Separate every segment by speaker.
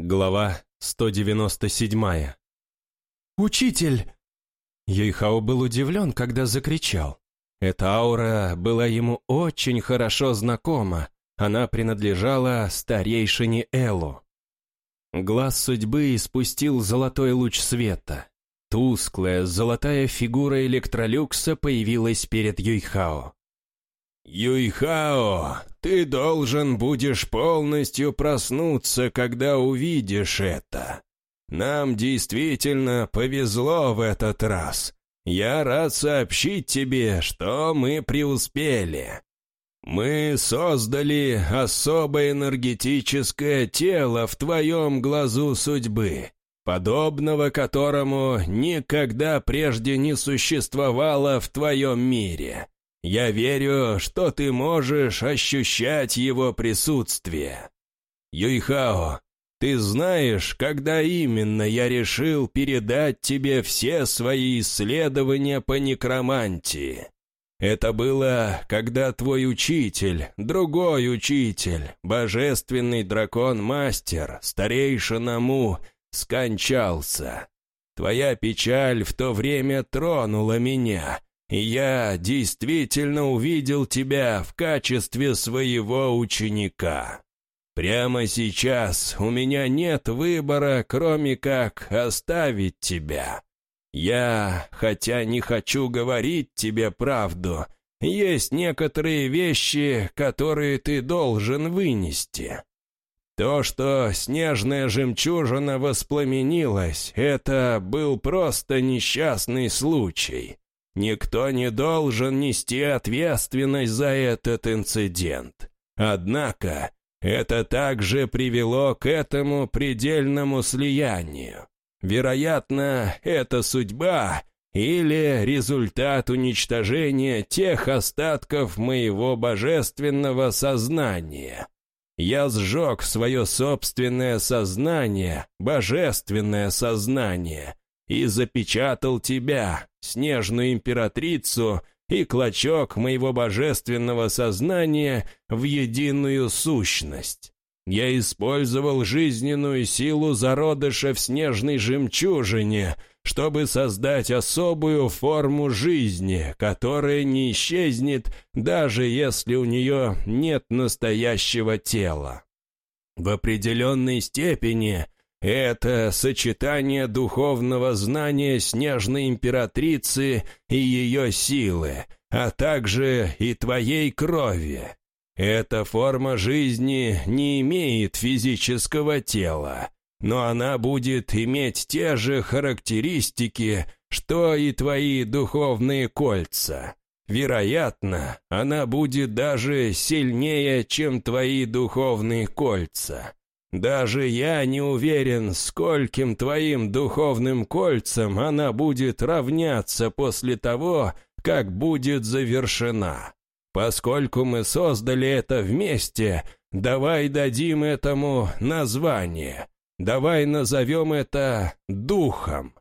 Speaker 1: Глава 197
Speaker 2: «Учитель!»
Speaker 1: Юйхао был удивлен, когда закричал. Эта аура была ему очень хорошо знакома. Она принадлежала старейшине Элу. Глаз судьбы испустил золотой луч света. Тусклая, золотая фигура электролюкса появилась перед Юйхао.
Speaker 3: «Юйхао, ты должен будешь полностью проснуться, когда увидишь это. Нам действительно повезло в этот раз. Я рад сообщить тебе, что мы преуспели. Мы создали особое энергетическое тело в твоем глазу судьбы, подобного которому никогда прежде не существовало в твоем мире». Я верю, что ты можешь ощущать его присутствие. Юйхао, ты знаешь, когда именно я решил передать тебе все свои исследования по некромантии? Это было, когда твой учитель, другой учитель, божественный дракон-мастер, старейшина Му, скончался. Твоя печаль в то время тронула меня, я действительно увидел тебя в качестве своего ученика. Прямо сейчас у меня нет выбора, кроме как оставить тебя. Я, хотя не хочу говорить тебе правду, есть некоторые вещи, которые ты должен вынести. То, что снежная жемчужина воспламенилась, это был просто несчастный случай. Никто не должен нести ответственность за этот инцидент. Однако, это также привело к этому предельному слиянию. Вероятно, это судьба или результат уничтожения тех остатков моего божественного сознания. Я сжег свое собственное сознание, божественное сознание, и запечатал тебя, снежную императрицу и клочок моего божественного сознания в единую сущность. Я использовал жизненную силу зародыша в снежной жемчужине, чтобы создать особую форму жизни, которая не исчезнет, даже если у нее нет настоящего тела. В определенной степени это сочетание духовного знания снежной императрицы и ее силы, а также и твоей крови. Эта форма жизни не имеет физического тела, но она будет иметь те же характеристики, что и твои духовные кольца. Вероятно, она будет даже сильнее, чем твои духовные кольца. Даже я не уверен, скольким твоим духовным кольцам она будет равняться после того, как будет завершена. Поскольку мы создали это вместе, давай дадим этому название. Давай назовем это духом.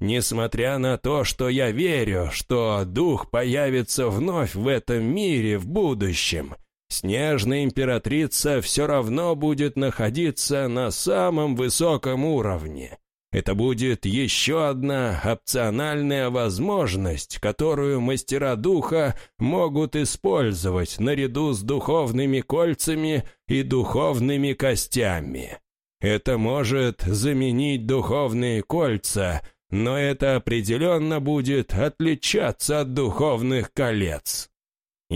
Speaker 3: Несмотря на то, что я верю, что дух появится вновь в этом мире в будущем, снежная императрица все равно будет находиться на самом высоком уровне. Это будет еще одна опциональная возможность, которую мастера духа могут использовать наряду с духовными кольцами и духовными костями. Это может заменить духовные кольца, но это определенно будет отличаться от духовных колец.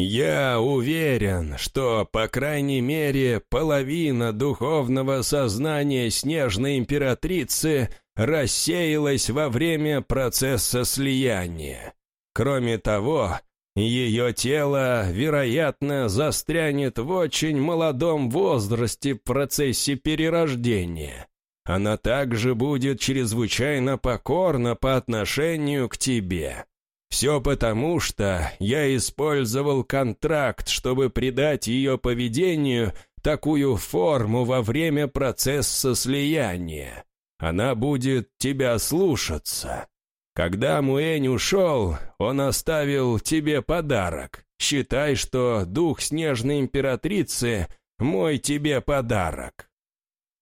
Speaker 3: Я уверен, что, по крайней мере, половина духовного сознания снежной императрицы рассеялась во время процесса слияния. Кроме того, ее тело, вероятно, застрянет в очень молодом возрасте в процессе перерождения. Она также будет чрезвычайно покорна по отношению к тебе. Все потому, что я использовал контракт, чтобы придать ее поведению такую форму во время процесса слияния. Она будет тебя слушаться. Когда Муэнь ушел, он оставил тебе подарок. Считай, что дух снежной императрицы — мой тебе подарок.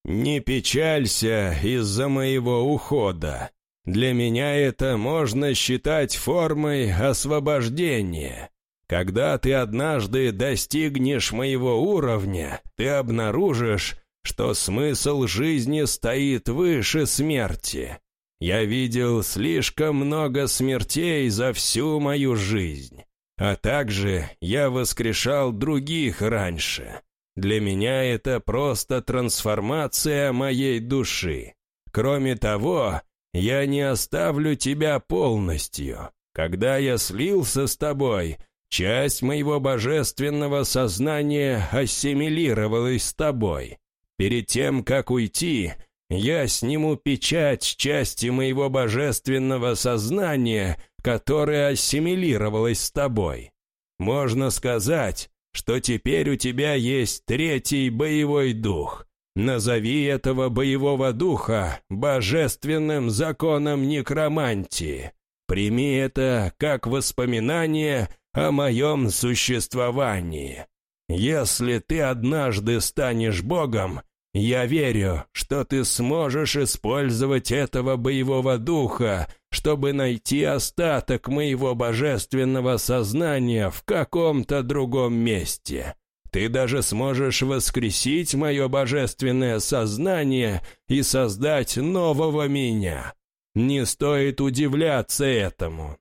Speaker 3: не печалься из-за моего ухода. Для меня это можно считать формой освобождения. Когда ты однажды достигнешь моего уровня, ты обнаружишь, что смысл жизни стоит выше смерти. Я видел слишком много смертей за всю мою жизнь, а также я воскрешал других раньше. Для меня это просто трансформация моей души. Кроме того, я не оставлю тебя полностью. Когда я слился с тобой, Часть моего божественного сознания ассимилировалась с тобой. Перед тем, как уйти, я сниму печать части моего божественного сознания, которая ассимилировалась с тобой. Можно сказать, что теперь у тебя есть третий боевой дух. Назови этого боевого духа божественным законом некромантии. Прими это как воспоминание о моем существовании. Если ты однажды станешь Богом, я верю, что ты сможешь использовать этого боевого духа, чтобы найти остаток моего божественного сознания в каком-то другом месте. Ты даже сможешь воскресить мое божественное сознание и создать нового меня. Не стоит удивляться этому.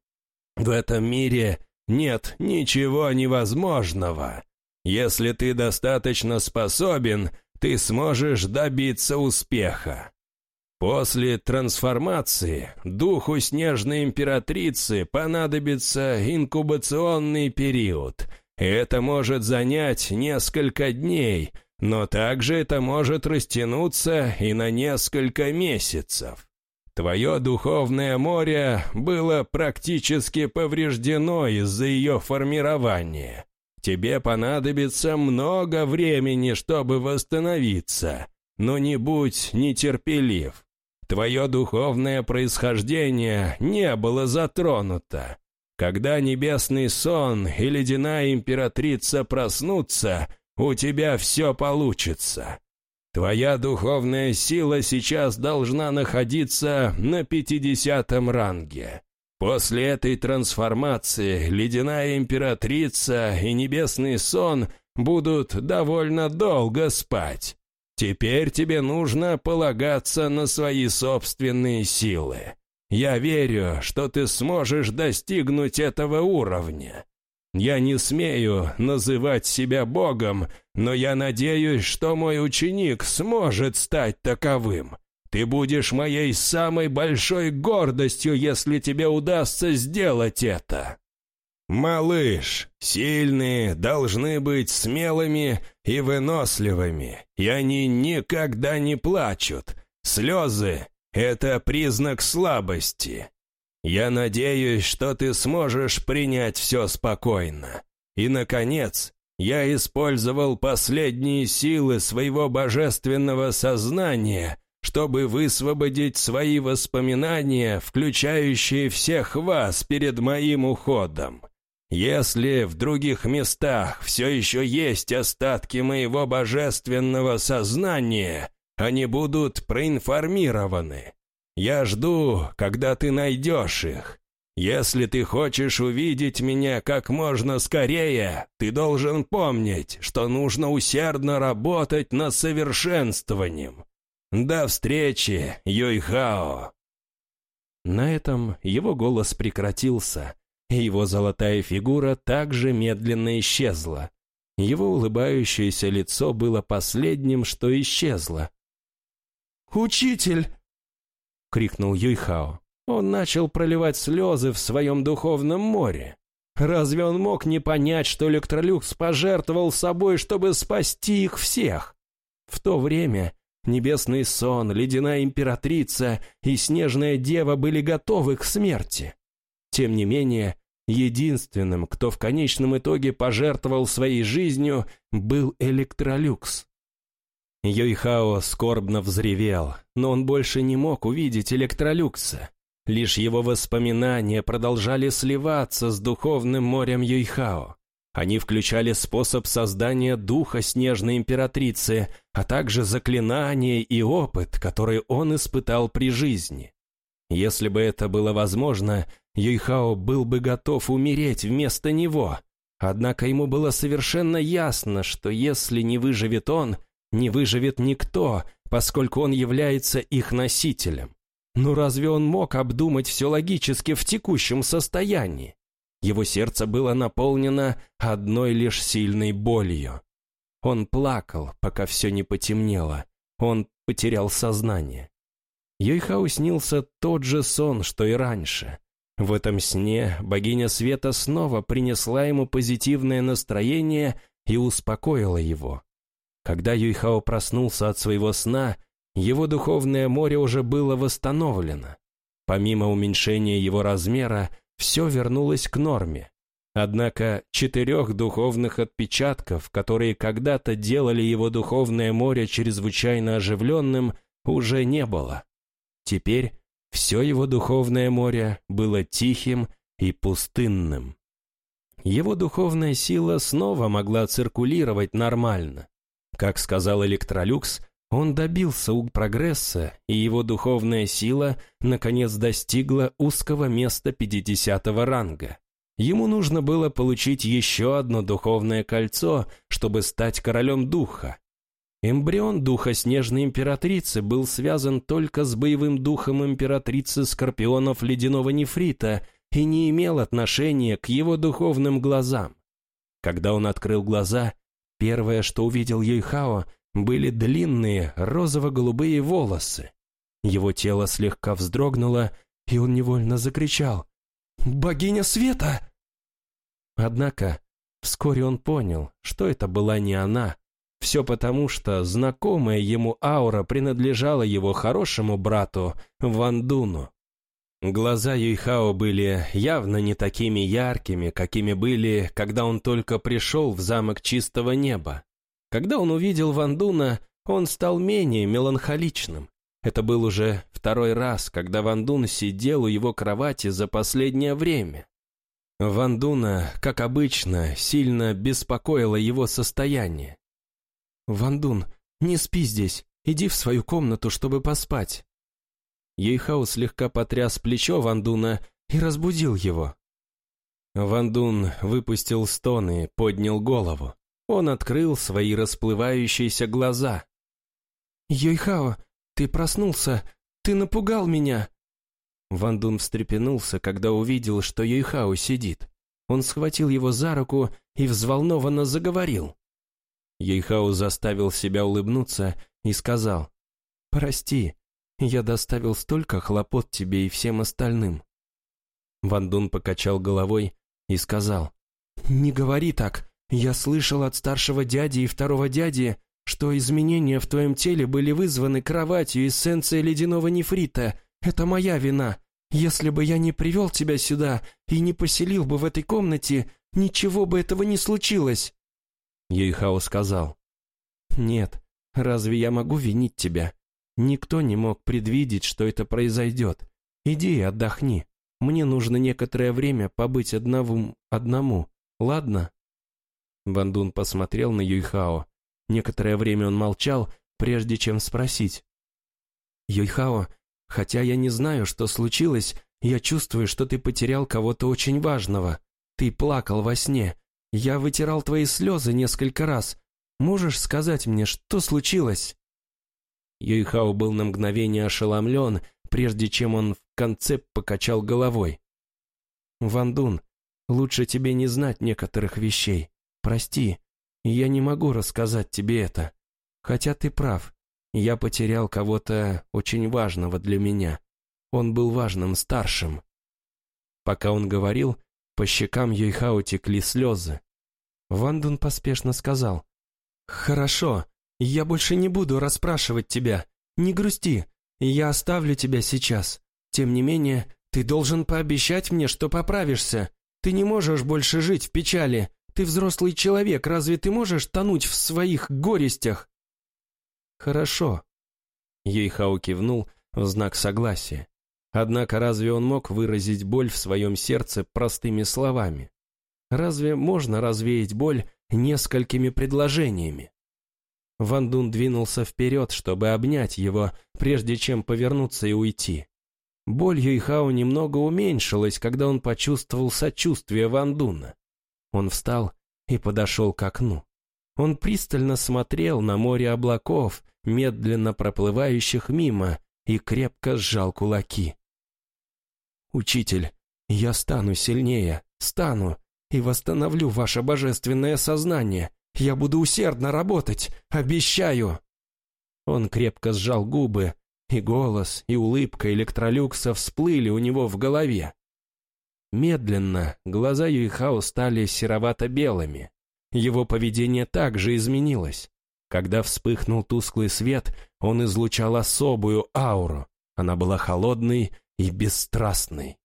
Speaker 3: В этом мире нет ничего невозможного. Если ты достаточно способен, ты сможешь добиться успеха. После трансформации духу снежной императрицы понадобится инкубационный период. Это может занять несколько дней, но также это может растянуться и на несколько месяцев. Твое духовное море было практически повреждено из-за ее формирования. Тебе понадобится много времени, чтобы восстановиться, но не будь нетерпелив. Твое духовное происхождение не было затронуто. Когда небесный сон и ледяная императрица проснутся, у тебя все получится. Твоя духовная сила сейчас должна находиться на пятидесятом ранге. После этой трансформации ледяная императрица и небесный сон будут довольно долго спать. Теперь тебе нужно полагаться на свои собственные силы. Я верю, что ты сможешь достигнуть этого уровня. Я не смею называть себя Богом, но я надеюсь, что мой ученик сможет стать таковым. Ты будешь моей самой большой гордостью, если тебе удастся сделать это. Малыш, сильные должны быть смелыми и выносливыми, и они никогда не плачут. Слезы — это признак слабости. Я надеюсь, что ты сможешь принять все спокойно. И, наконец, я использовал последние силы своего божественного сознания, чтобы высвободить свои воспоминания, включающие всех вас перед моим уходом. Если в других местах все еще есть остатки моего божественного сознания, они будут проинформированы. Я жду, когда ты найдешь их. Если ты хочешь увидеть меня как можно скорее, ты должен помнить, что нужно усердно работать над совершенствованием. До встречи, Юйхао!»
Speaker 1: На этом его голос прекратился, и его золотая фигура также медленно исчезла. Его улыбающееся лицо было последним, что исчезло.
Speaker 2: «Учитель!» крикнул Юйхао. Он начал проливать слезы в своем духовном море. Разве он мог не понять, что Электролюкс пожертвовал собой, чтобы спасти их всех? В то время Небесный Сон, Ледяная Императрица и Снежная Дева были готовы к смерти. Тем не менее, единственным, кто в конечном итоге пожертвовал своей жизнью, был Электролюкс. Йойхао скорбно взревел, но он больше не мог увидеть электролюкса. Лишь его воспоминания продолжали сливаться с духовным морем Юйхао. Они включали способ создания духа снежной императрицы,
Speaker 1: а также заклинания и опыт, который он испытал при жизни. Если бы это было возможно, Юйхао был бы готов умереть вместо него. Однако ему было совершенно ясно, что если не выживет он, не выживет никто, поскольку он является их носителем. Но разве он мог обдумать все логически в текущем состоянии? Его сердце было наполнено одной лишь сильной болью. Он плакал, пока все не потемнело. Он потерял сознание. Йойхау снился тот же сон, что и раньше. В этом сне богиня света снова принесла ему позитивное настроение и успокоила его. Когда Юйхао проснулся от своего сна, его духовное море уже было восстановлено. Помимо уменьшения его размера, все вернулось к норме. Однако четырех духовных отпечатков, которые когда-то делали его духовное море чрезвычайно оживленным, уже не было. Теперь все его духовное море было тихим и пустынным. Его духовная сила снова могла циркулировать нормально. Как сказал Электролюкс, он добился прогресса, и его духовная сила наконец достигла узкого места 50 ранга. Ему нужно было получить еще одно духовное кольцо, чтобы стать королем духа. Эмбрион духа Снежной Императрицы был связан только с боевым духом Императрицы Скорпионов Ледяного Нефрита и не имел отношения к его духовным глазам. Когда он открыл глаза, первое, что увидел Юйхао, были длинные розово-голубые волосы. Его тело слегка вздрогнуло, и он невольно закричал «Богиня света!». Однако вскоре он понял, что это была не она. Все потому, что знакомая ему аура принадлежала его хорошему брату Вандуну. Глаза Юйхао были явно не такими яркими, какими были, когда он только пришел в замок чистого неба. Когда он увидел Вандуна, он стал менее меланхоличным. Это был уже второй раз, когда Вандун сидел у его кровати за последнее время. Вандуна, как обычно, сильно беспокоило его состояние. «Вандун, не спи здесь, иди в свою комнату, чтобы поспать». Ейхау слегка потряс плечо Вандуна и разбудил его. Вандун выпустил стон и поднял голову. Он открыл свои расплывающиеся глаза. «Йойхао, ты проснулся! Ты напугал меня!» Ван Дун встрепенулся, когда увидел, что Йойхао сидит. Он схватил его за руку и взволнованно заговорил. Йойхао заставил себя улыбнуться и сказал, «Прости, я доставил столько хлопот тебе и всем остальным». Ван Дун покачал головой и сказал, «Не говори так, я слышал от старшего дяди и второго дяди, что изменения в твоем теле были вызваны кроватью эссенцией ледяного нефрита. Это моя вина. Если бы я не привел тебя сюда и не поселил бы в этой комнате, ничего бы этого не случилось. Ейхао сказал. Нет, разве я могу винить тебя? Никто не мог предвидеть, что это произойдет. Иди и отдохни. Мне нужно некоторое время побыть одному, одному. Ладно? Бандун посмотрел на Юйхао. Некоторое время он молчал, прежде чем спросить. «Юйхао, хотя я не знаю, что случилось, я чувствую, что ты потерял кого-то очень важного. Ты плакал во сне. Я вытирал твои слезы несколько раз. Можешь сказать мне, что случилось?» Юйхао был на мгновение ошеломлен, прежде чем он в конце покачал головой. «Вандун, лучше тебе не знать некоторых вещей. Прости, я не могу рассказать тебе это. Хотя ты прав, я потерял кого-то очень важного для меня. Он был важным старшим. Пока он говорил, по щекам Юйхао текли слезы. Вандун поспешно сказал. «Хорошо, я больше не буду расспрашивать тебя. Не грусти, я оставлю тебя сейчас. Тем не менее, ты должен пообещать мне, что поправишься. Ты не можешь больше жить в печали. Ты взрослый человек, разве ты можешь тонуть в своих горестях?» «Хорошо». Ейхау кивнул в знак согласия. Однако разве он мог выразить боль в своем сердце простыми словами? Разве можно развеять боль несколькими предложениями?
Speaker 2: Ван Дун двинулся вперед, чтобы обнять его, прежде чем повернуться и уйти. Боль Юйхао немного уменьшилась, когда он почувствовал сочувствие Ван Дуна. Он встал и подошел к окну. Он пристально смотрел на море облаков, медленно проплывающих мимо, и крепко сжал кулаки. «Учитель, я стану сильнее, стану, и восстановлю ваше божественное сознание. Я буду усердно работать, обещаю!» Он крепко сжал губы, и голос, и улыбка электролюкса всплыли у него в голове. Медленно глаза Юйхао стали серовато-белыми. Его поведение также изменилось. Когда вспыхнул тусклый свет, он излучал особую ауру. Она была холодной и бесстрастной.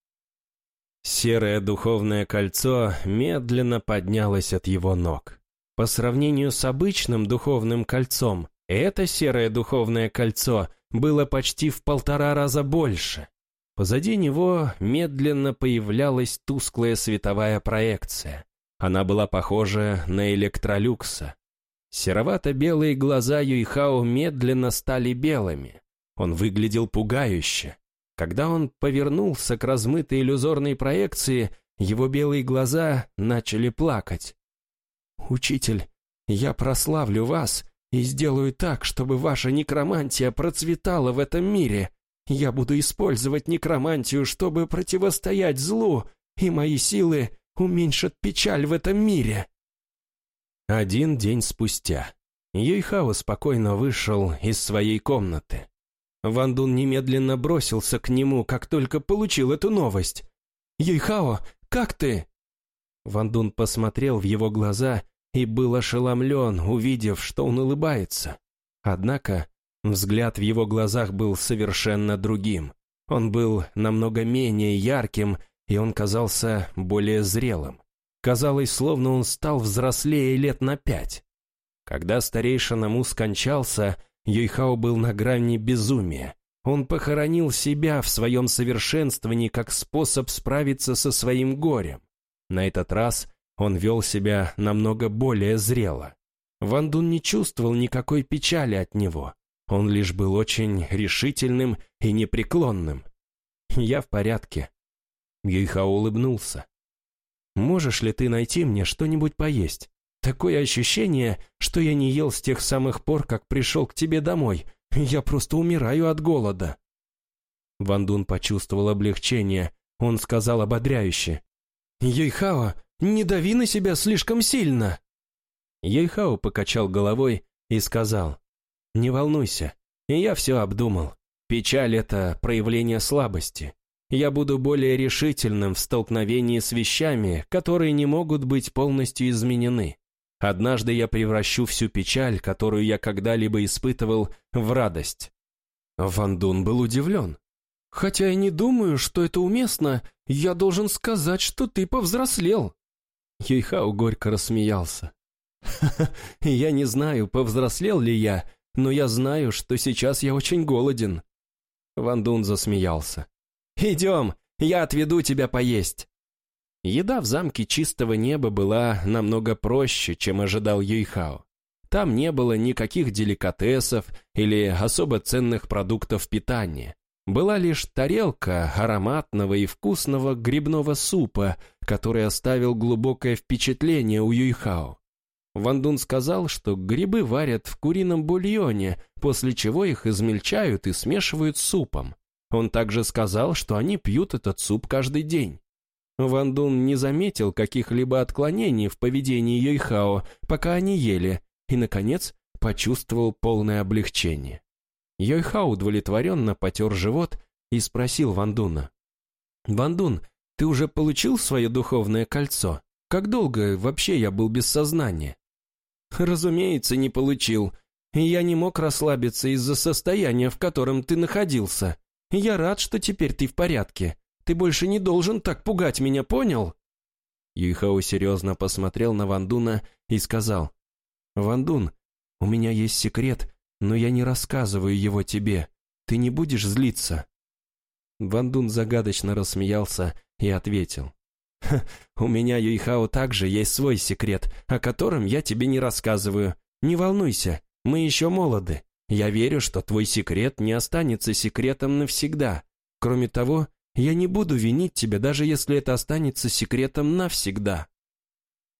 Speaker 2: Серое духовное кольцо медленно поднялось от его ног. По сравнению с обычным духовным кольцом, это серое духовное кольцо было почти в полтора раза больше. Позади него медленно появлялась тусклая световая проекция. Она была похожа на электролюкса. Серовато-белые глаза Юйхао медленно стали белыми. Он выглядел пугающе. Когда он повернулся к размытой иллюзорной проекции, его белые глаза начали плакать. «Учитель, я прославлю вас и сделаю так, чтобы ваша некромантия процветала в этом мире. Я буду использовать некромантию, чтобы противостоять злу, и мои силы уменьшат печаль в этом мире». Один день спустя Юйхао спокойно вышел из своей комнаты. Ван Дун немедленно бросился к нему, как только получил эту новость. «Юйхао, как ты?» Ван Дун посмотрел в его глаза и был ошеломлен, увидев, что он улыбается. Однако взгляд в его глазах был совершенно другим. Он был намного менее ярким, и он казался более зрелым. Казалось, словно он стал взрослее лет на пять. Когда старейшина Му скончался, Юйхао был на грани безумия. Он похоронил себя в своем совершенствовании как способ справиться со своим горем. На этот раз он вел себя намного более зрело. Ван Дун не чувствовал никакой печали от него. Он лишь был очень решительным и непреклонным. «Я в порядке». Юйхао улыбнулся. «Можешь ли ты найти мне что-нибудь поесть? Такое ощущение, что я не ел с тех самых пор, как пришел к тебе домой. Я просто умираю от голода». Ван Дун почувствовал облегчение. Он сказал ободряюще. «Юйхао, не дави на себя слишком сильно!» Юйхао покачал головой и сказал. «Не волнуйся, я все обдумал. Печаль — это проявление слабости. Я буду более решительным в столкновении с вещами, которые не могут быть полностью изменены. Однажды я превращу всю печаль, которую я когда-либо испытывал, в радость». Ван Дун был удивлен. «Хотя я не думаю, что это уместно, я должен сказать, что ты повзрослел». Юйхао горько рассмеялся. «Ха я не знаю, повзрослел ли я, но я знаю, что сейчас я очень голоден». Ван Дун засмеялся. «Идем, я отведу тебя поесть». Еда в замке чистого неба была намного проще, чем ожидал Юйхао. Там не было никаких деликатесов или особо ценных продуктов питания. Была лишь тарелка ароматного и вкусного грибного супа, который оставил глубокое впечатление у Юйхао. Ван Дун сказал, что грибы варят в курином бульоне, после чего их измельчают и смешивают с супом. Он также сказал, что они пьют этот суп каждый день. Ван Дун не заметил каких-либо отклонений в поведении Йойхао, пока они ели, и, наконец, почувствовал полное облегчение. Йойхао удовлетворенно потер живот и спросил Ван Дуна. «Ван Дун, ты уже получил свое духовное кольцо? Как долго вообще я был без сознания?» «Разумеется, не получил. Я не мог расслабиться из-за состояния, в котором ты находился. Я рад, что теперь ты в порядке. Ты больше не должен так пугать меня, понял?» Юйхао серьезно посмотрел на Вандуна и сказал, «Вандун, у меня есть секрет, но я не рассказываю его тебе. Ты не будешь злиться?» Вандун загадочно рассмеялся и ответил, «У меня, Юйхао, также есть свой секрет, о котором я тебе не рассказываю. Не волнуйся, Мы еще молоды. Я верю, что твой секрет не останется секретом навсегда. Кроме того, я не буду винить тебя, даже если это останется секретом навсегда».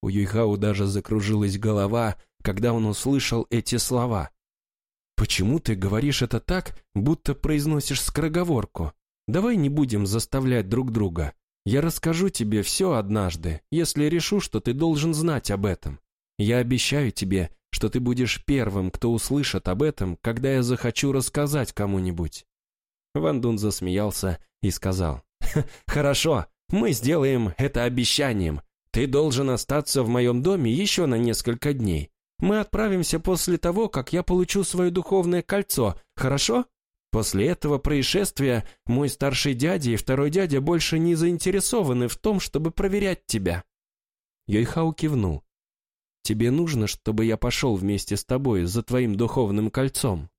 Speaker 2: У Юйхау даже закружилась голова, когда он услышал эти слова. «Почему ты говоришь это так, будто произносишь скороговорку? Давай не будем заставлять друг друга. Я расскажу тебе все однажды, если решу, что ты должен знать об этом. Я обещаю тебе, что ты будешь первым, кто услышит об этом, когда я захочу рассказать кому-нибудь». Ван Дун засмеялся и сказал, «Хорошо, мы сделаем это обещанием. Ты должен остаться в моем доме еще на несколько дней. Мы отправимся после того, как я получу свое духовное кольцо, хорошо? После этого происшествия мой старший дядя и второй дядя больше не заинтересованы в том, чтобы проверять тебя». Йойхау кивнул. «Тебе нужно, чтобы я пошел вместе с тобой за твоим духовным кольцом?»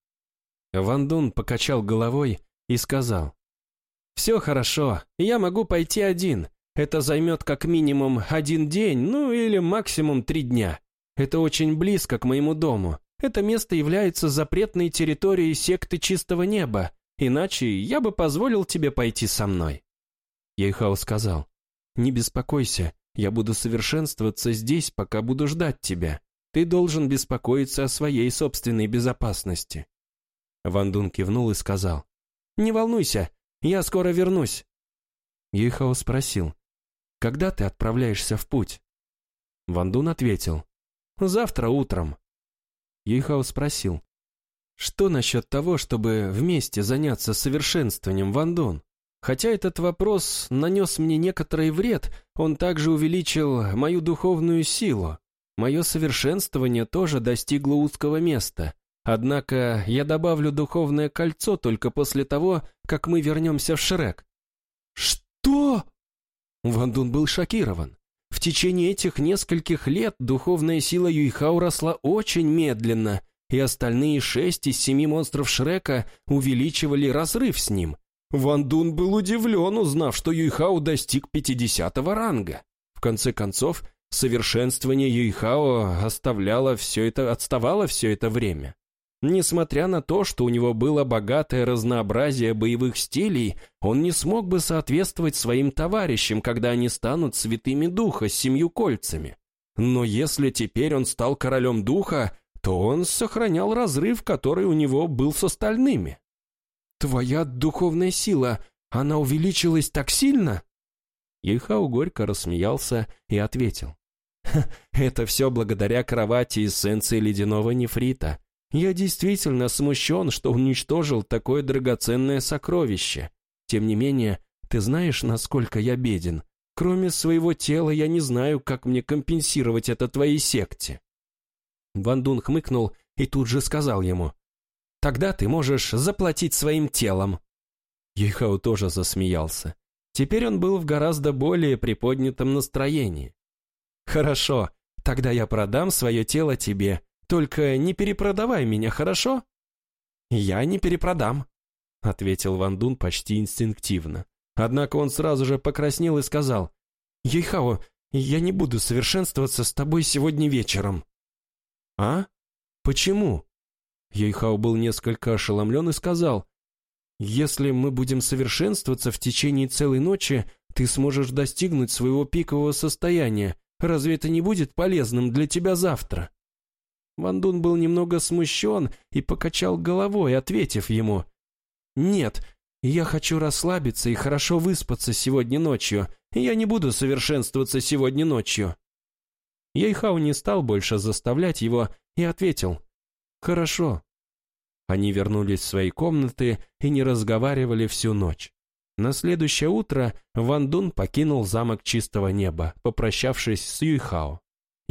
Speaker 2: Ван Дун покачал головой и сказал. «Все хорошо, я могу пойти один. Это займет как минимум один день, ну или максимум три дня. Это очень близко к моему дому. Это место является запретной территорией секты Чистого Неба, иначе я бы позволил тебе пойти со мной». Ейхау сказал, «Не беспокойся, я буду совершенствоваться здесь, пока буду ждать тебя. Ты должен беспокоиться о своей собственной безопасности». Ван Дун кивнул и сказал, «Не волнуйся, я скоро вернусь». Ейхао спросил, «Когда ты отправляешься в путь?» Ван Дун ответил, Завтра утром». Юйхао спросил, «Что насчет того, чтобы вместе заняться совершенствованием Ван Дун? Хотя этот вопрос нанес мне некоторый вред, он также увеличил мою духовную силу. Мое совершенствование тоже достигло узкого места. Однако я добавлю духовное кольцо только после того, как мы вернемся в Шрек». «Что?» Ван Дун был шокирован. В течение этих нескольких лет духовная сила Юйхао росла очень медленно, и остальные шесть из семи монстров Шрека увеличивали разрыв с ним. Ван Дун был удивлен, узнав, что Юйхао достиг 50 ранга. В конце концов, совершенствование Юйхао оставляло все это, отставало все это время. Несмотря на то, что у него было богатое разнообразие боевых стилей, он не смог бы соответствовать своим товарищам, когда они станут святыми духа с семью кольцами. Но если теперь он стал королем духа, то он сохранял разрыв, который у него был с остальными. «Твоя духовная сила, она увеличилась так сильно?» Ейхау горько рассмеялся и ответил. «Это все благодаря кровати эссенции ледяного нефрита. Я действительно смущен, что уничтожил такое драгоценное сокровище. Тем не менее, ты знаешь, насколько я беден. Кроме своего тела, я не знаю, как мне компенсировать это твоей секте». Ван Дун хмыкнул и тут же сказал ему, «Тогда ты можешь заплатить своим телом». Ейхау тоже засмеялся. Теперь он был в гораздо более приподнятом настроении. «Хорошо, тогда я продам свое тело тебе, только не перепродавай меня, хорошо?» «Я не перепродам», — ответил Ван Дун почти инстинктивно. Однако он сразу же покраснел и сказал, «Ейхао, я не буду совершенствоваться с тобой сегодня вечером». «А? Почему?» Ейхао был несколько ошеломлен и сказал, «Если мы будем совершенствоваться в течение целой ночи, ты сможешь достигнуть своего пикового состояния. Разве это не будет полезным для тебя завтра?» Ван Дун был немного смущен и покачал головой, ответив ему. «Нет, я хочу расслабиться и хорошо выспаться сегодня ночью. Я не буду совершенствоваться сегодня ночью». Ейхау не стал больше заставлять его и ответил. «Хорошо». Они вернулись в свои комнаты и не разговаривали всю ночь. На следующее утро Ван Дун покинул замок чистого неба, попрощавшись с Юйхао.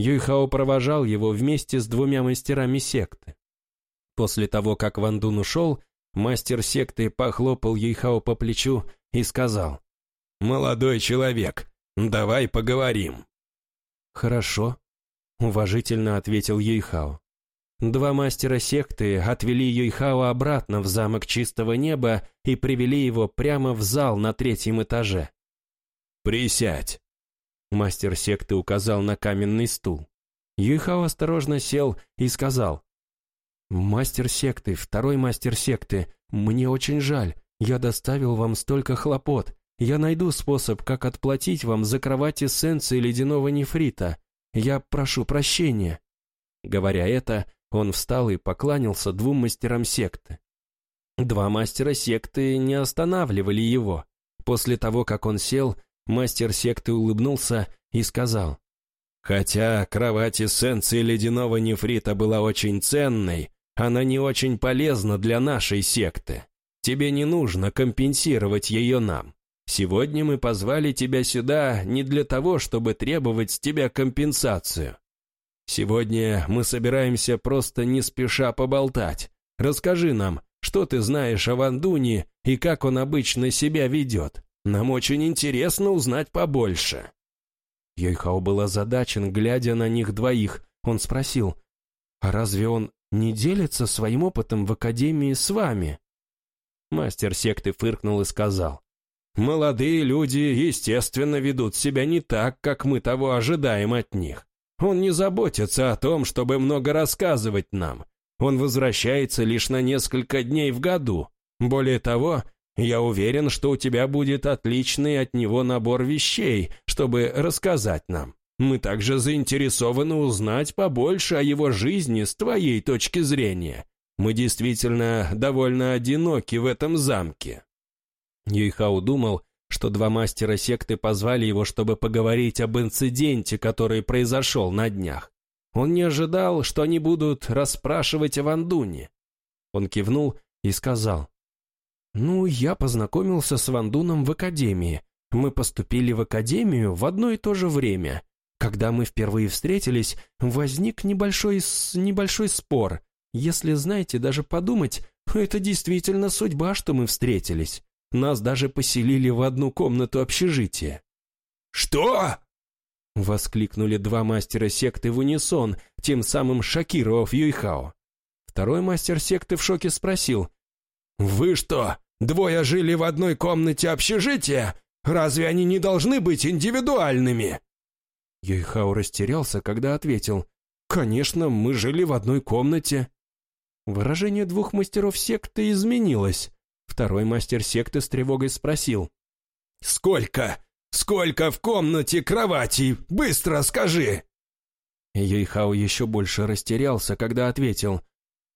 Speaker 2: Юйхао провожал его вместе с двумя мастерами секты. После того, как Ван Дун ушел, мастер секты похлопал Юйхао по плечу и сказал, «Молодой человек, давай поговорим». «Хорошо», — уважительно ответил Юйхао. Два мастера секты отвели Юйхао обратно в замок Чистого Неба и привели его прямо в зал на третьем этаже. «Присядь», Мастер секты указал на каменный стул. Юйхао осторожно сел и сказал, «Мастер секты, второй мастер секты, мне очень жаль. Я доставил вам столько хлопот. Я найду способ, как отплатить вам за кровать эссенции ледяного нефрита. Я прошу прощения». Говоря это, он встал и покланялся двум мастерам секты. Два мастера секты не останавливали его. После того, как он сел, мастер секты улыбнулся и сказал, «Хотя кровать эссенции ледяного нефрита была очень ценной, она не очень полезна для нашей секты. Тебе не нужно компенсировать ее нам. Сегодня мы позвали тебя сюда не для того, чтобы требовать с тебя компенсацию. Сегодня мы собираемся просто не спеша поболтать. Расскажи нам, что ты знаешь о Вандуне и как он обычно себя ведет. Нам очень интересно узнать побольше». Йойхао был озадачен, глядя на них двоих. Он спросил, «А разве он не делится своим опытом в Академии с вами?» Мастер секты фыркнул и сказал, «Молодые люди, естественно, ведут себя не так, как мы того ожидаем от них. Он не заботится о том, чтобы много рассказывать нам. Он возвращается лишь на несколько дней в году. Более того, я уверен, что у тебя будет отличный от него набор вещей, чтобы рассказать нам. Мы также заинтересованы узнать побольше о его жизни с твоей точки зрения. Мы действительно довольно одиноки в этом замке». Юйхау думал, что два мастера секты позвали его, чтобы поговорить об инциденте, который произошел на днях. Он не ожидал, что они будут расспрашивать о Вандуне. Он кивнул и сказал, «Ну, я познакомился с Вандуном в академии. Мы поступили в академию в одно и то же время. Когда мы впервые встретились, возник небольшой, небольшой спор. Если, знаете, даже подумать, это действительно судьба, что мы встретились. Нас даже поселили в одну комнату общежития».
Speaker 3: «Что?»
Speaker 2: — воскликнули два мастера секты в унисон, тем самым шокировав Юйхао. Второй мастер секты в шоке спросил. «Вы что, двое жили в одной комнате общежития? Разве они не должны быть индивидуальными?» Юйхао растерялся, когда ответил. «Конечно, мы жили в одной комнате». Выражение двух мастеров секты изменилось. Второй мастер секты с тревогой спросил.
Speaker 3: «Сколько? Сколько в комнате кроватей? Быстро скажи!»
Speaker 2: Юйхао еще больше растерялся, когда ответил.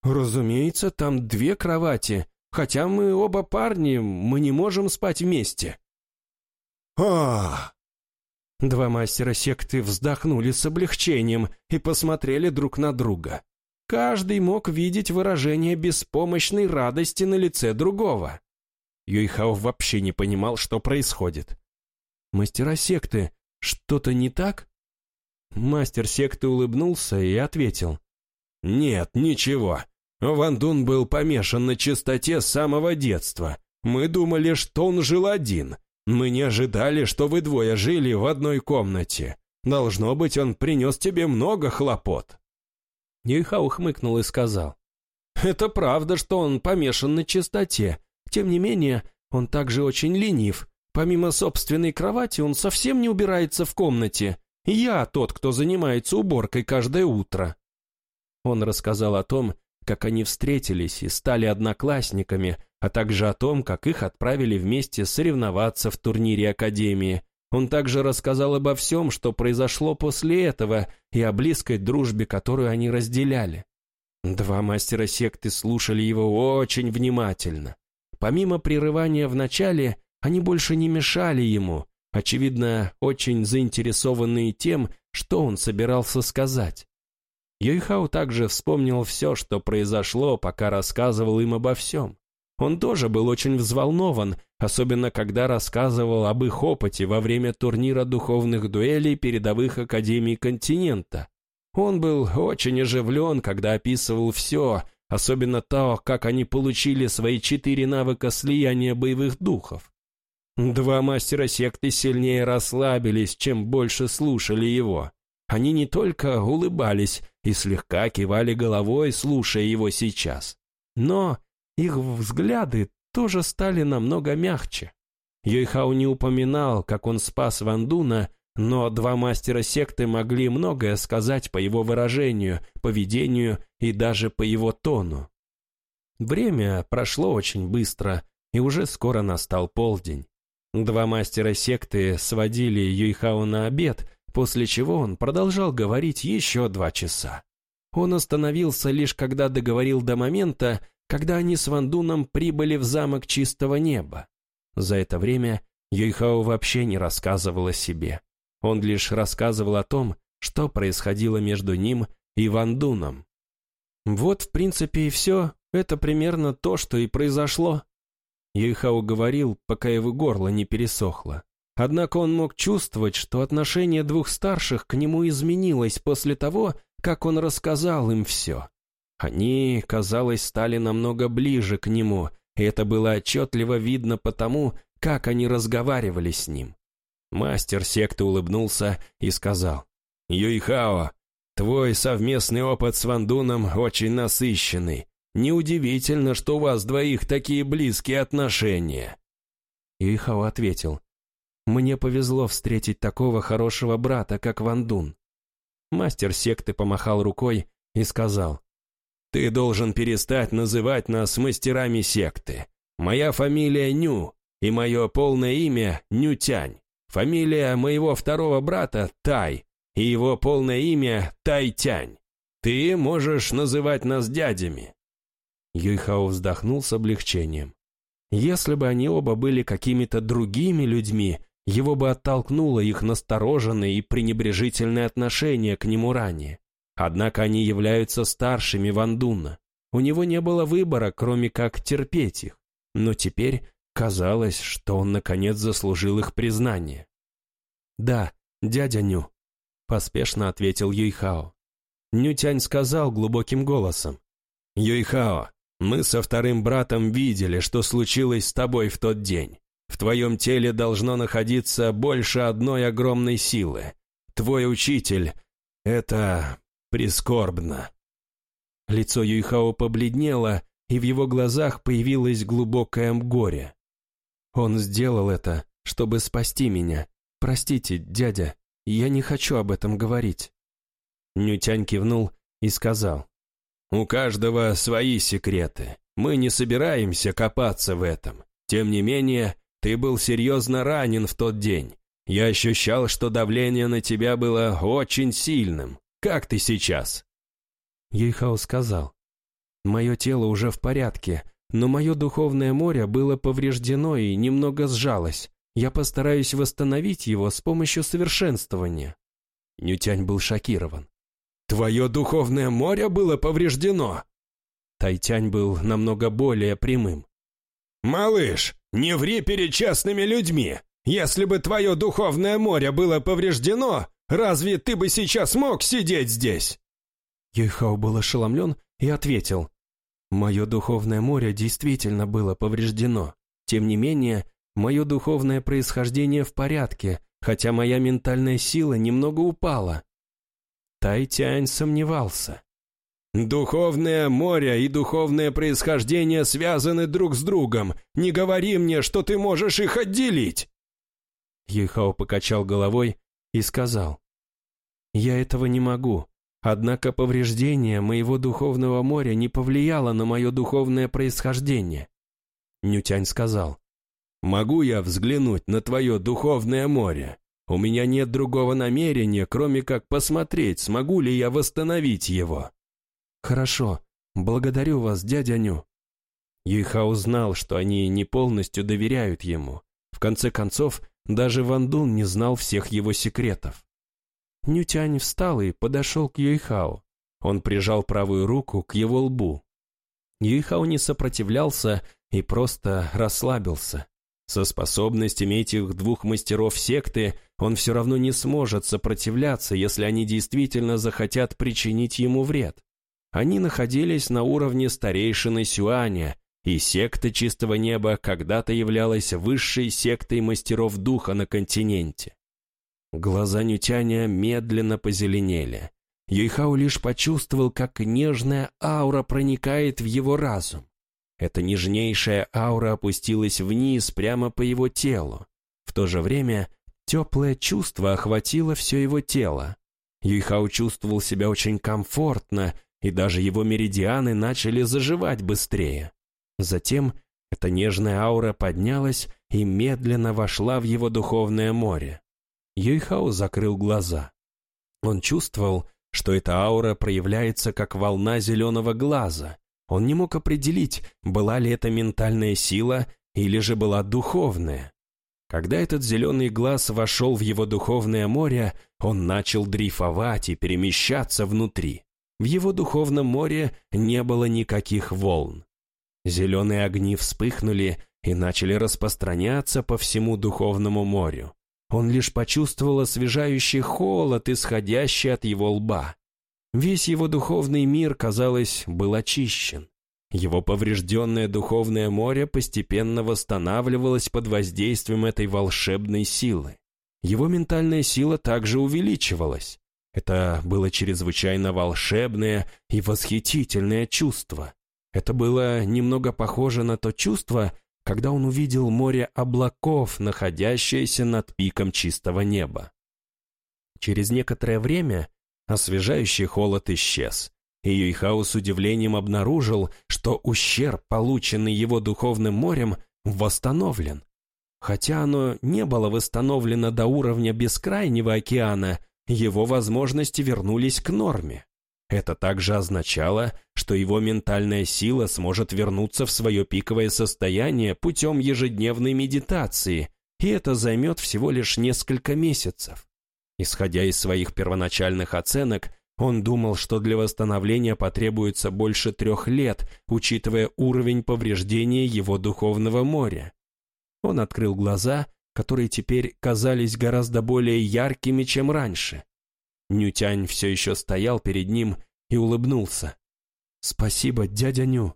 Speaker 2: «Разумеется, там две кровати. Хотя мы оба парни, мы не можем спать вместе».
Speaker 3: а
Speaker 2: Два мастера секты вздохнули с облегчением и посмотрели друг на друга. Каждый мог видеть выражение беспомощной радости на лице другого. Юйхао вообще не понимал, что происходит. «Мастера секты, что-то не так?» Мастер секты улыбнулся и ответил.
Speaker 3: «Нет, ничего. Ван Дун был помешан на чистоте с самого детства. Мы думали, что он жил один. Мы не ожидали, что вы двое жили в одной комнате. Должно быть, он принес тебе много хлопот».
Speaker 2: Нейхау хмыкнул и сказал. «Это правда, что он помешан на чистоте. Тем не менее, он также очень ленив. Помимо собственной кровати, он совсем не убирается в комнате. Я тот, кто занимается уборкой каждое утро». Он рассказал о том, как они встретились и стали одноклассниками, а также о том, как их отправили вместе соревноваться в турнире Академии, он также рассказал обо всем, что произошло после этого, и о близкой дружбе, которую они разделяли. Два мастера секты слушали его очень внимательно. Помимо прерывания в начале, они больше не мешали ему, очевидно, очень заинтересованные тем, что он собирался сказать. Йойхау также вспомнил все, что произошло, пока рассказывал им обо всем. Он тоже был очень взволнован, особенно когда рассказывал об их опыте во время турнира духовных дуэлей передовых академий континента. Он был очень оживлен, когда описывал все, особенно то, как они получили свои четыре навыка слияния боевых духов. Два мастера секты сильнее расслабились, чем больше слушали его. Они не только улыбались и слегка кивали головой, слушая его сейчас, но их взгляды тоже стали намного мягче. Йойхау не упоминал, как он спас Вандуна, но два мастера секты могли многое сказать по его выражению, поведению и даже по его тону. Время прошло очень быстро, и уже скоро настал полдень. Два мастера секты сводили Юйхао на обед, после чего он продолжал говорить еще два часа. Он остановился лишь когда договорил до момента, когда они с Вандуном прибыли в замок чистого неба. За это время Юйхао вообще не рассказывал о себе. Он лишь рассказывал о том, что происходило между ним и Вандуном. Вот, в принципе, и все. Это примерно то, что и произошло. Юйхао говорил, пока его горло не пересохло. Однако он мог чувствовать, что отношение двух старших к нему изменилось после того, как он рассказал им все. Они, казалось, стали намного ближе к нему, и это было отчетливо видно потому, как они разговаривали с ним. Мастер секты улыбнулся и сказал, «Юйхао, твой совместный опыт с Вандуном очень насыщенный. Неудивительно, что у вас двоих такие близкие отношения».
Speaker 1: Юйхао ответил, «Мне повезло встретить такого хорошего брата, как Вандун». Мастер секты помахал рукой и сказал, «Ты должен перестать называть нас мастерами секты. Моя фамилия Ню, и мое полное имя Нютянь. Фамилия моего второго брата Тай, и его полное имя Тайтянь. Ты можешь называть нас дядями». Юйхао вздохнул с облегчением. Если бы они оба были какими-то другими людьми, его бы оттолкнуло их настороженное и пренебрежительное отношение к нему ранее. Однако они являются старшими Вандуна. У него не было выбора, кроме как терпеть их. Но теперь казалось, что он наконец заслужил их признание. «Да, дядя Ню», — поспешно ответил Юйхао. Нютянь сказал глубоким голосом. «Юйхао, мы со вторым братом видели, что случилось с тобой в тот день. В твоем теле должно находиться больше одной огромной силы. Твой учитель — это прискорбно». Лицо Юйхао побледнело, и в его глазах появилось глубокое горе. Он сделал это, чтобы спасти меня. Простите, дядя, я не хочу об этом говорить. Нютянь кивнул и сказал. У каждого свои секреты. Мы не собираемся копаться в этом. Тем не менее, ты был серьезно ранен в тот день. Я ощущал, что давление на тебя было очень сильным. Как ты сейчас?» Ейхау сказал. «Мое тело уже в порядке, но мое духовное море было повреждено и немного сжалось. Я постараюсь восстановить его с помощью совершенствования». Нютянь был шокирован. Твое духовное море было повреждено!» Тайтянь был намного более прямым. «Малыш, не ври перед честными людьми! Если бы твое духовное море было повреждено, разве ты бы сейчас мог сидеть здесь?» Юйхао был ошеломлен и ответил. «Мое духовное море действительно было повреждено. Тем не менее, мое духовное происхождение в порядке, хотя моя ментальная сила немного упала. Тайтянь сомневался. «Духовное море и духовное происхождение связаны друг с другом. Не говори мне, что ты можешь их отделить!» Ехао покачал головой и сказал. «Я этого не могу. Однако повреждение моего духовного моря не повлияло на мое духовное происхождение». Нютянь сказал. «Могу я взглянуть на твое духовное море?» У меня нет другого намерения, кроме как посмотреть, смогу ли я восстановить его. Хорошо, благодарю вас, дядя Ню. Юйхао знал, что они не полностью доверяют ему. В конце концов, даже Ван Дун не знал всех его секретов. Нютянь встал и подошел к Юйхао. Он прижал правую руку к его лбу. Юйхао не сопротивлялся и просто расслабился. Со способностями этих двух мастеров секты он все равно не сможет сопротивляться, если они действительно захотят причинить ему вред. Они находились на уровне старейшины Сюаня, и секта Чистого Неба когда-то являлась высшей сектой мастеров духа на континенте. Глаза Нютяня медленно позеленели. Юйхау лишь почувствовал, как нежная аура проникает в его разум. Эта нежнейшая аура опустилась вниз прямо по его телу. В то же время
Speaker 2: Теплое чувство охватило все его тело. Юйхао чувствовал себя очень комфортно, и даже его меридианы начали заживать быстрее. Затем эта нежная аура поднялась и медленно вошла в его духовное море. Юйхао закрыл глаза. Он чувствовал, что эта аура проявляется как волна зеленого глаза. Он не мог определить, была ли это ментальная сила или же была духовная. Когда этот зеленый глаз вошел в его духовное море, он начал дрейфовать и перемещаться внутри. В его духовном море не было никаких волн. Зеленые огни вспыхнули и начали распространяться по всему духовному морю. Он лишь почувствовал освежающий холод, исходящий от его лба. Весь его духовный мир, казалось, был очищен. Его поврежденное духовное море постепенно восстанавливалось под воздействием этой волшебной силы. Его ментальная сила также увеличивалась. Это было чрезвычайно волшебное и восхитительное чувство. Это было немного похоже на то чувство, когда он увидел море облаков, находящееся над пиком чистого неба. Через некоторое время освежающий холод исчез, и Юйхао с удивлением обнаружил, что ущерб, полученный его духовным морем, восстановлен. Хотя оно не было восстановлено до уровня бескрайнего океана, его возможности вернулись к норме. Это также означало, что его ментальная сила сможет вернуться в свое пиковое состояние путем ежедневной медитации, и это займет всего лишь несколько месяцев. Исходя из своих первоначальных оценок, он думал, что для восстановления потребуется больше трех лет, учитывая уровень повреждения его духовного моря. Он открыл глаза, которые теперь казались гораздо более яркими, чем раньше. Нютянь все еще стоял перед ним и улыбнулся. «Спасибо, дядя Ню».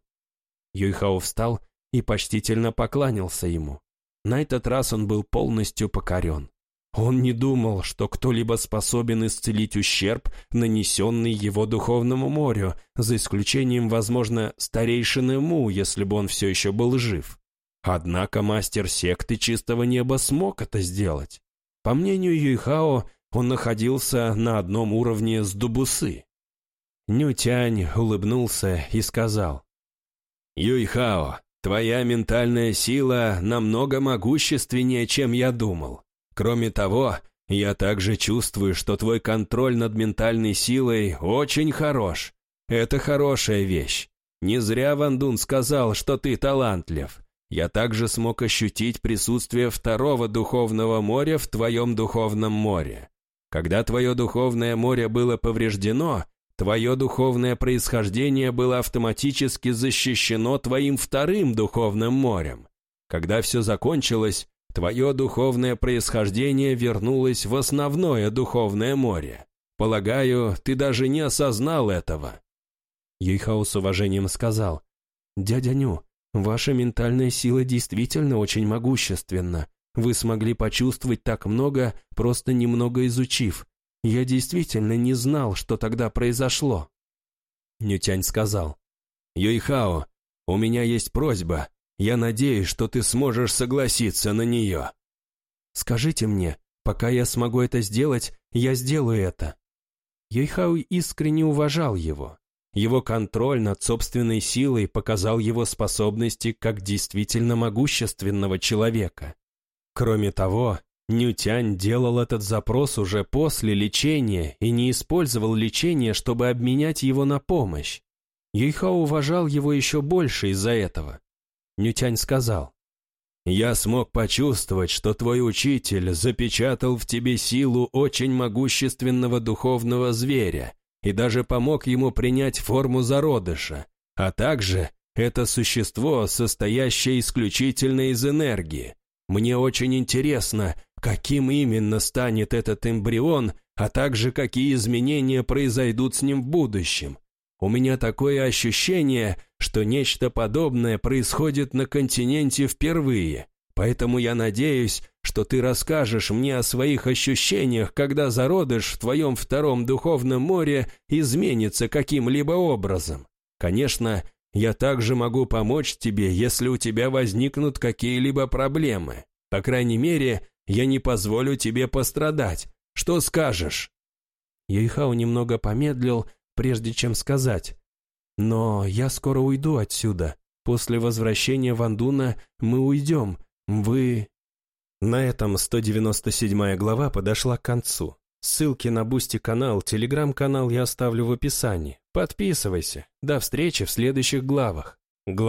Speaker 2: Юйхао встал и почтительно покланялся ему. На этот раз он был полностью покорен. Он не думал, что кто-либо способен исцелить ущерб, нанесенный его духовному морю, за исключением, возможно, старейшины Му, если бы он все еще был жив. Однако мастер секты Чистого Неба смог это сделать. По мнению Юйхао, он находился на одном уровне с Дубусы. Нютянь улыбнулся и сказал, «Юйхао, твоя ментальная сила намного могущественнее, чем я думал. Кроме того, я также чувствую, что твой контроль над ментальной силой очень хорош. Это хорошая вещь. Не зря Ван Дун сказал, что ты талантлив. Я также смог ощутить присутствие второго духовного моря в твоем духовном море. Когда твое духовное море было повреждено, твое духовное происхождение было автоматически защищено твоим вторым духовным морем. Когда все закончилось, Твое духовное происхождение вернулось в основное духовное море. Полагаю, ты даже не осознал этого». Юйхао с уважением сказал, «Дядя Ню, ваша ментальная сила действительно очень могущественна. Вы смогли почувствовать так много, просто немного изучив. Я действительно не знал, что тогда произошло». Нютянь сказал, «Юйхао, у меня есть просьба. Я надеюсь, что ты сможешь согласиться на нее. Скажите мне, пока я смогу это сделать, я сделаю это. Йойхау искренне уважал его. Его контроль над собственной силой показал его способности как действительно могущественного человека. Кроме того, Нютянь делал этот запрос уже после лечения и не использовал лечение, чтобы обменять его на помощь. Юйхао уважал его еще больше из-за этого. Нютянь сказал, «Я смог почувствовать, что твой учитель запечатал в тебе силу очень могущественного духовного зверя и даже помог ему принять форму зародыша, а также это существо, состоящее исключительно из энергии. Мне очень интересно, каким именно станет этот эмбрион, а также какие изменения произойдут с ним в будущем. У меня такое ощущение, что нечто подобное происходит на континенте впервые, поэтому я надеюсь, что ты расскажешь мне о своих ощущениях, когда зародыш в твоем втором духовном море изменится каким-либо образом. Конечно, я также могу помочь тебе, если у тебя возникнут какие-либо проблемы. По крайней мере,
Speaker 3: Я не позволю тебе пострадать. Что скажешь?»
Speaker 2: Юйхао немного помедлил, прежде чем сказать. «Но я скоро уйду отсюда. После возвращения Вандуна мы уйдем. Вы...» На этом 197 глава подошла к концу. Ссылки на Boosty канал, телеграм-канал я оставлю в описании. Подписывайся. До встречи в следующих главах. Глава